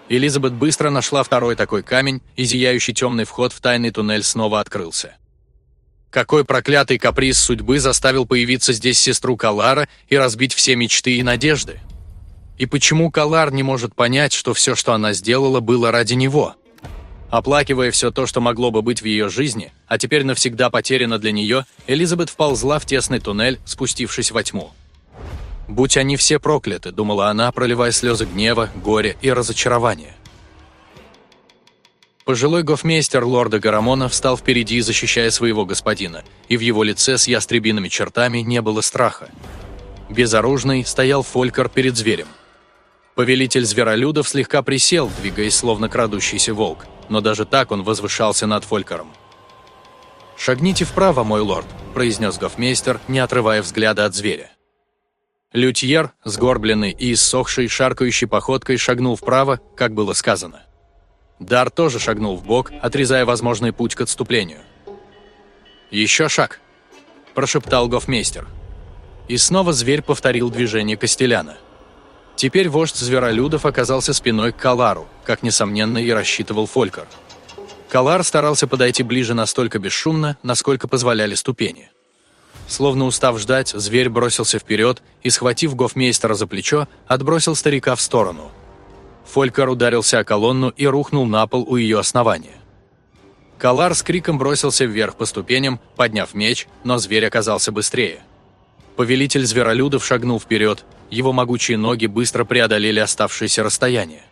Элизабет быстро нашла второй такой камень, и зияющий темный вход в тайный туннель снова открылся. Какой проклятый каприз судьбы заставил появиться здесь сестру Калара и разбить все мечты и надежды? И почему Калар не может понять, что все, что она сделала, было ради него – Оплакивая все то, что могло бы быть в ее жизни, а теперь навсегда потеряно для нее, Элизабет вползла в тесный туннель, спустившись во тьму. «Будь они все прокляты», — думала она, проливая слезы гнева, горя и разочарования. Пожилой гофмейстер лорда Гарамона встал впереди, защищая своего господина, и в его лице с ястребиными чертами не было страха. Безоружный стоял Фолькар перед зверем. Повелитель зверолюдов слегка присел, двигаясь словно крадущийся волк но даже так он возвышался над Фолькером. «Шагните вправо, мой лорд», – произнес гофмейстер, не отрывая взгляда от зверя. Лютьер, сгорбленный и иссохший, шаркающей походкой, шагнул вправо, как было сказано. Дар тоже шагнул в бок, отрезая возможный путь к отступлению. «Еще шаг», – прошептал гофмейстер. И снова зверь повторил движение Костеляна. Теперь вождь зверолюдов оказался спиной к Калару, как, несомненно, и рассчитывал Фолькар. Калар старался подойти ближе настолько бесшумно, насколько позволяли ступени. Словно устав ждать, зверь бросился вперед и, схватив гофмейстера за плечо, отбросил старика в сторону. Фолькар ударился о колонну и рухнул на пол у ее основания. Калар с криком бросился вверх по ступеням, подняв меч, но зверь оказался быстрее. Повелитель зверолюдов шагнул вперед, его могучие ноги быстро преодолели оставшееся расстояние.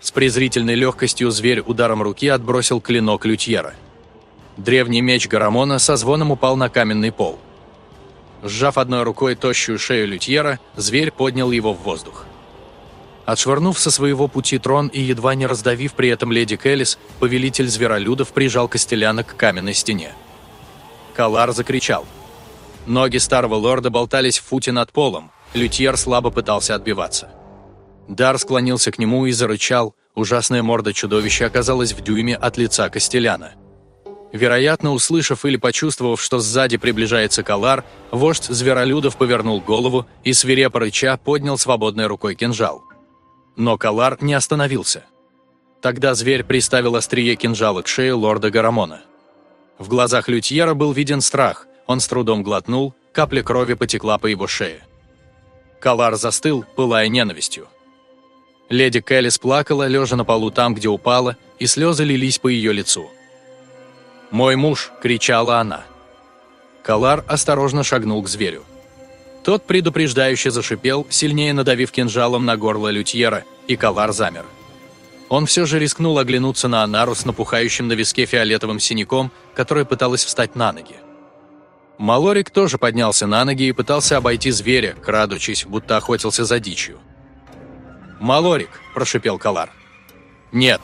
С презрительной легкостью зверь ударом руки отбросил клинок лютьера. Древний меч Гарамона со звоном упал на каменный пол. Сжав одной рукой тощую шею лютьера, зверь поднял его в воздух. Отшвырнув со своего пути трон и едва не раздавив при этом леди Келлис, повелитель зверолюдов прижал Костеляна к каменной стене. Калар закричал. Ноги старого лорда болтались в футе над полом, Лютьер слабо пытался отбиваться. Дар склонился к нему и зарычал, ужасная морда чудовища оказалась в дюйме от лица Костеляна. Вероятно, услышав или почувствовав, что сзади приближается Калар, вождь зверолюдов повернул голову и, свирепо рыча, поднял свободной рукой кинжал. Но Калар не остановился. Тогда зверь приставил острие кинжала к шее лорда Гарамона. В глазах Лютьера был виден страх, он с трудом глотнул, капля крови потекла по его шее. Калар застыл, пылая ненавистью. Леди Кэллис плакала, лежа на полу там, где упала, и слезы лились по ее лицу. «Мой муж!» – кричала она. Калар осторожно шагнул к зверю. Тот предупреждающе зашипел, сильнее надавив кинжалом на горло лютьера, и Калар замер. Он все же рискнул оглянуться на Анару с напухающим на виске фиолетовым синяком, которая пыталась встать на ноги. Малорик тоже поднялся на ноги и пытался обойти зверя, крадучись, будто охотился за дичью. «Малорик!» – прошипел Калар. «Нет!»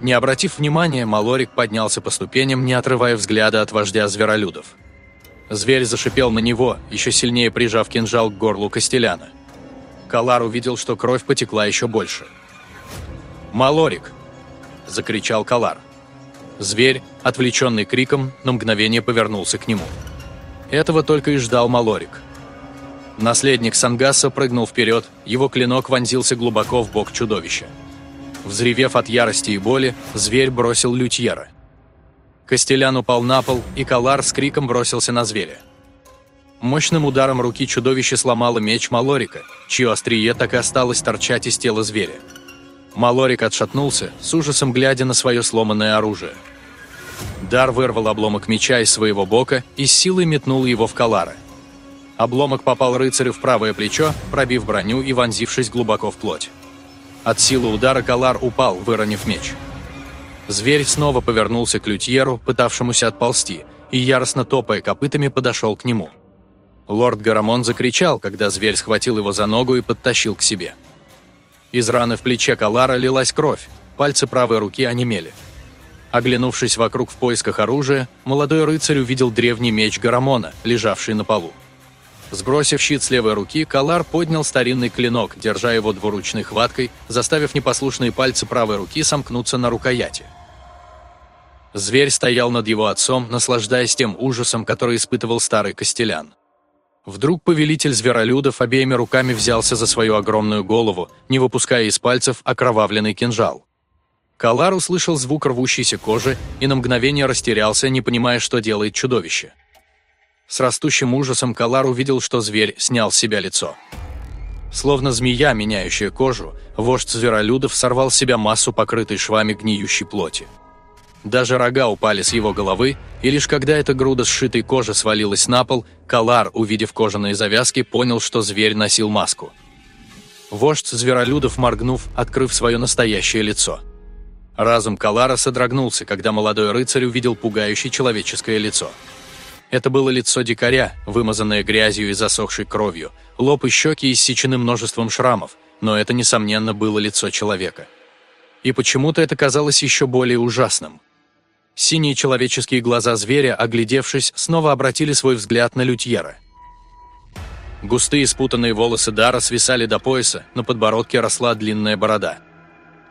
Не обратив внимания, Малорик поднялся по ступеням, не отрывая взгляда от вождя зверолюдов. Зверь зашипел на него, еще сильнее прижав кинжал к горлу Костеляна. Калар увидел, что кровь потекла еще больше. «Малорик!» – закричал Калар. Зверь, отвлеченный криком, на мгновение повернулся к нему. Этого только и ждал Малорик. Наследник Сангаса прыгнул вперед, его клинок вонзился глубоко в бок чудовища. Взревев от ярости и боли, зверь бросил лютьера. Костелян упал на пол, и Калар с криком бросился на зверя. Мощным ударом руки чудовище сломало меч Малорика, чье острие так и осталось торчать из тела зверя. Малорик отшатнулся, с ужасом глядя на свое сломанное оружие. Дар вырвал обломок меча из своего бока и с силой метнул его в Калара. Обломок попал рыцарю в правое плечо, пробив броню и вонзившись глубоко в плоть. От силы удара Калар упал, выронив меч. Зверь снова повернулся к лютьеру, пытавшемуся отползти, и яростно топая копытами подошел к нему – Лорд Гарамон закричал, когда зверь схватил его за ногу и подтащил к себе. Из раны в плече Калара лилась кровь, пальцы правой руки онемели. Оглянувшись вокруг в поисках оружия, молодой рыцарь увидел древний меч Гарамона, лежавший на полу. Сбросив щит с левой руки, Калар поднял старинный клинок, держа его двуручной хваткой, заставив непослушные пальцы правой руки сомкнуться на рукояти. Зверь стоял над его отцом, наслаждаясь тем ужасом, который испытывал старый Костелян. Вдруг повелитель зверолюдов обеими руками взялся за свою огромную голову, не выпуская из пальцев окровавленный кинжал. Калар услышал звук рвущейся кожи и на мгновение растерялся, не понимая, что делает чудовище. С растущим ужасом Калар увидел, что зверь снял с себя лицо. Словно змея, меняющая кожу, вождь зверолюдов сорвал с себя массу покрытой швами гниющей плоти. Даже рога упали с его головы, и лишь когда эта груда сшитой кожи свалилась на пол, Калар, увидев кожаные завязки, понял, что зверь носил маску. Вождь зверолюдов, моргнув, открыв свое настоящее лицо. Разум Калара содрогнулся, когда молодой рыцарь увидел пугающее человеческое лицо. Это было лицо дикаря, вымазанное грязью и засохшей кровью, лоб и щеки иссечены множеством шрамов, но это, несомненно, было лицо человека. И почему-то это казалось еще более ужасным – Синие человеческие глаза зверя, оглядевшись, снова обратили свой взгляд на лютьера. Густые спутанные волосы Дара свисали до пояса, на подбородке росла длинная борода.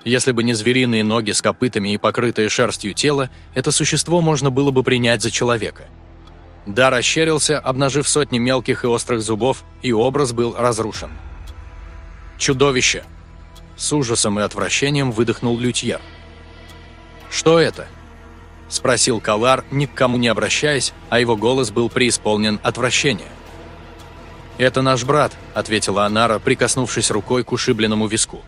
Если бы не звериные ноги с копытами и покрытое шерстью тело, это существо можно было бы принять за человека. Дар ощерился, обнажив сотни мелких и острых зубов, и образ был разрушен. «Чудовище!» С ужасом и отвращением выдохнул лютьер. «Что это?» – спросил Калар, ни к кому не обращаясь, а его голос был преисполнен отвращения. «Это наш брат», – ответила Анара, прикоснувшись рукой к ушибленному виску.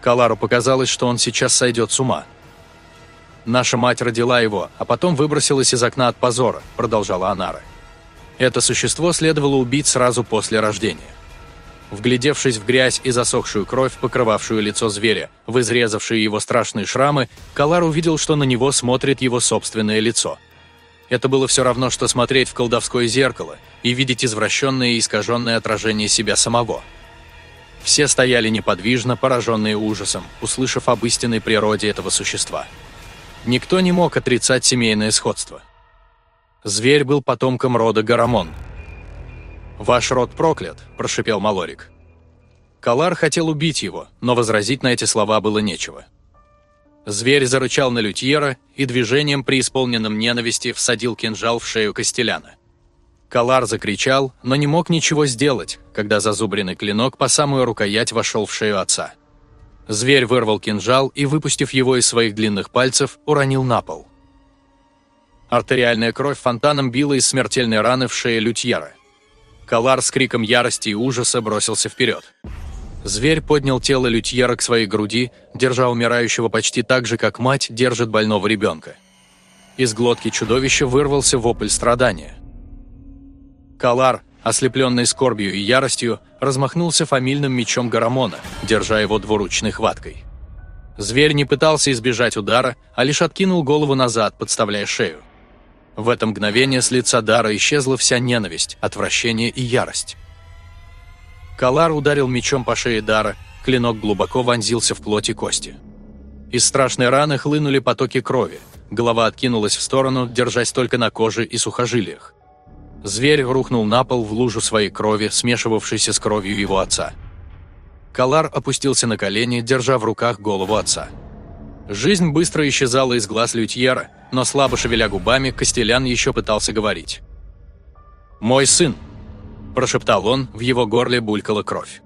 Калару показалось, что он сейчас сойдет с ума. «Наша мать родила его, а потом выбросилась из окна от позора», – продолжала Анара. «Это существо следовало убить сразу после рождения». Вглядевшись в грязь и засохшую кровь, покрывавшую лицо зверя, в изрезавшие его страшные шрамы, Калар увидел, что на него смотрит его собственное лицо. Это было все равно, что смотреть в колдовское зеркало и видеть извращенное и искаженное отражение себя самого. Все стояли неподвижно, пораженные ужасом, услышав об истинной природе этого существа. Никто не мог отрицать семейное сходство. Зверь был потомком рода Гарамон – «Ваш род проклят», – прошипел Малорик. Калар хотел убить его, но возразить на эти слова было нечего. Зверь зарычал на лютьера и движением, преисполненным ненависти, всадил кинжал в шею Костеляна. Калар закричал, но не мог ничего сделать, когда зазубренный клинок по самую рукоять вошел в шею отца. Зверь вырвал кинжал и, выпустив его из своих длинных пальцев, уронил на пол. Артериальная кровь фонтаном била из смертельной раны в шее лютьера. Калар с криком ярости и ужаса бросился вперед. Зверь поднял тело лютьера к своей груди, держа умирающего почти так же, как мать держит больного ребенка. Из глотки чудовища вырвался вопль страдания. Калар, ослепленный скорбью и яростью, размахнулся фамильным мечом Гарамона, держа его двуручной хваткой. Зверь не пытался избежать удара, а лишь откинул голову назад, подставляя шею. В это мгновение с лица Дара исчезла вся ненависть, отвращение и ярость. Калар ударил мечом по шее Дара, клинок глубоко вонзился в плоть и кости. Из страшной раны хлынули потоки крови, голова откинулась в сторону, держась только на коже и сухожилиях. Зверь рухнул на пол в лужу своей крови, смешивавшейся с кровью его отца. Калар опустился на колени, держа в руках голову отца. Жизнь быстро исчезала из глаз Лютьера, но слабо шевеля губами, Костелян еще пытался говорить. «Мой сын!» – прошептал он, в его горле булькала кровь.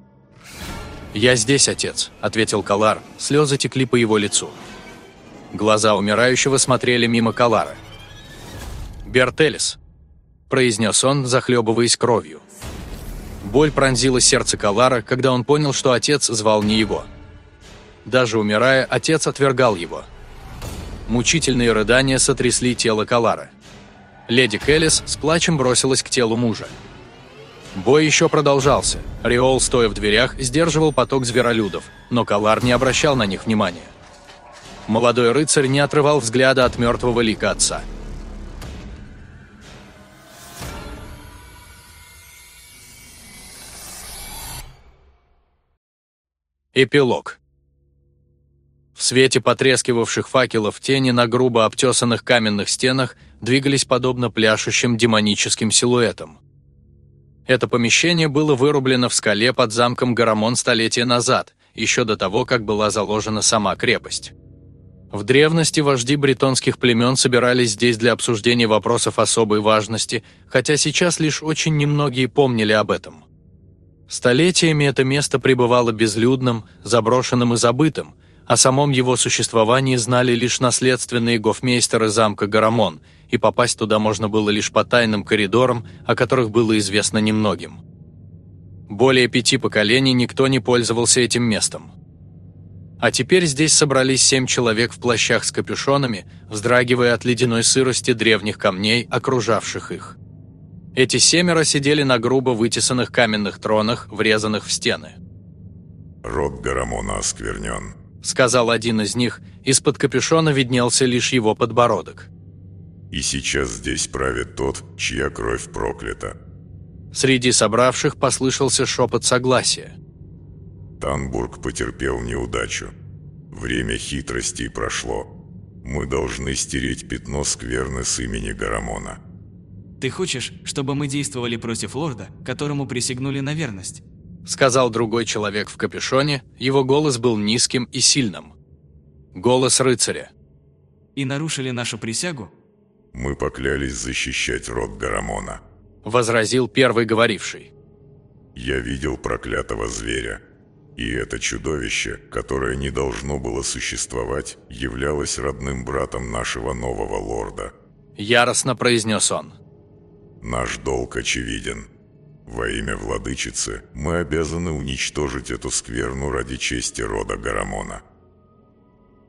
«Я здесь, отец», — ответил Калар, слезы текли по его лицу. Глаза умирающего смотрели мимо Калара. «Бертелис», — произнес он, захлебываясь кровью. Боль пронзила сердце Калара, когда он понял, что отец звал не его. Даже умирая, отец отвергал его. Мучительные рыдания сотрясли тело Калара. Леди Келлис с плачем бросилась к телу мужа. Бой еще продолжался. Риол, стоя в дверях, сдерживал поток зверолюдов, но Калар не обращал на них внимания. Молодой рыцарь не отрывал взгляда от мертвого лика отца. Эпилог В свете потрескивавших факелов тени на грубо обтесанных каменных стенах двигались подобно пляшущим демоническим силуэтам. Это помещение было вырублено в скале под замком Гарамон столетия назад, еще до того, как была заложена сама крепость. В древности вожди бретонских племен собирались здесь для обсуждения вопросов особой важности, хотя сейчас лишь очень немногие помнили об этом. Столетиями это место пребывало безлюдным, заброшенным и забытым, о самом его существовании знали лишь наследственные гофмейстеры замка Гарамон, и попасть туда можно было лишь по тайным коридорам, о которых было известно немногим. Более пяти поколений никто не пользовался этим местом. А теперь здесь собрались семь человек в плащах с капюшонами, вздрагивая от ледяной сырости древних камней, окружавших их. Эти семеро сидели на грубо вытесанных каменных тронах, врезанных в стены. «Род Гарамона осквернен», — сказал один из них, из-под капюшона виднелся лишь его подбородок. «И сейчас здесь правит тот, чья кровь проклята». Среди собравших послышался шепот согласия. Танбург потерпел неудачу. Время хитростей прошло. Мы должны стереть пятно скверны с имени Гарамона. Ты хочешь, чтобы мы действовали против лорда, которому присягнули на верность? Сказал другой человек в капюшоне, его голос был низким и сильным. Голос рыцаря. И нарушили нашу присягу? Мы поклялись защищать род Гарамона. Возразил первый говоривший. Я видел проклятого зверя. И это чудовище, которое не должно было существовать, являлось родным братом нашего нового лорда. Яростно произнес он. Наш долг очевиден. Во имя владычицы мы обязаны уничтожить эту скверну ради чести рода Гарамона.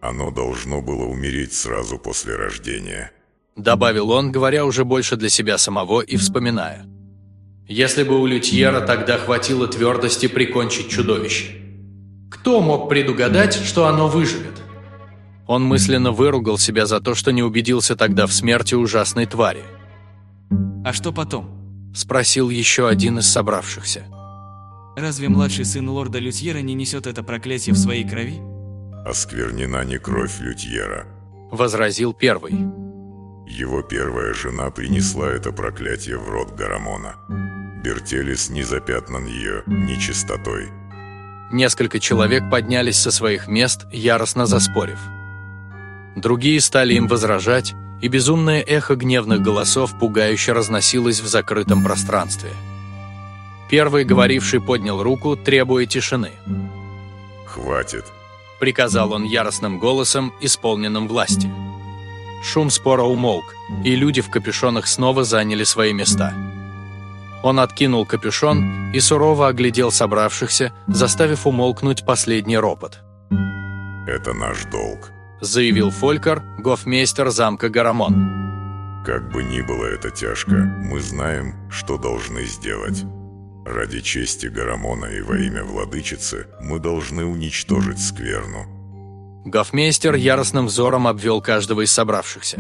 Оно должно было умереть сразу после рождения. Добавил он, говоря уже больше для себя самого и вспоминая. Если бы у Лютьера тогда хватило твердости прикончить чудовище. Кто мог предугадать, что оно выживет? Он мысленно выругал себя за то, что не убедился тогда в смерти ужасной твари. А что потом? Спросил еще один из собравшихся. Разве младший сын лорда Лютьера не несет это проклятие в своей крови? Осквернена не кровь Лютьера. Возразил первый. Его первая жена принесла это проклятие в род Гарамона. Бертелис не запятнан ее нечистотой. Несколько человек поднялись со своих мест, яростно заспорив. Другие стали им возражать, и безумное эхо гневных голосов пугающе разносилось в закрытом пространстве. Первый говоривший поднял руку, требуя тишины. «Хватит», — приказал он яростным голосом, исполненным власти. Шум спора умолк, и люди в капюшонах снова заняли свои места. Он откинул капюшон и сурово оглядел собравшихся, заставив умолкнуть последний ропот. «Это наш долг», – заявил Фолькер, гофмейстер замка Гарамон. «Как бы ни было это тяжко, мы знаем, что должны сделать. Ради чести Гарамона и во имя владычицы мы должны уничтожить скверну». Гофмейстер яростным взором обвел каждого из собравшихся.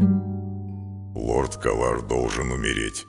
«Лорд Калар должен умереть.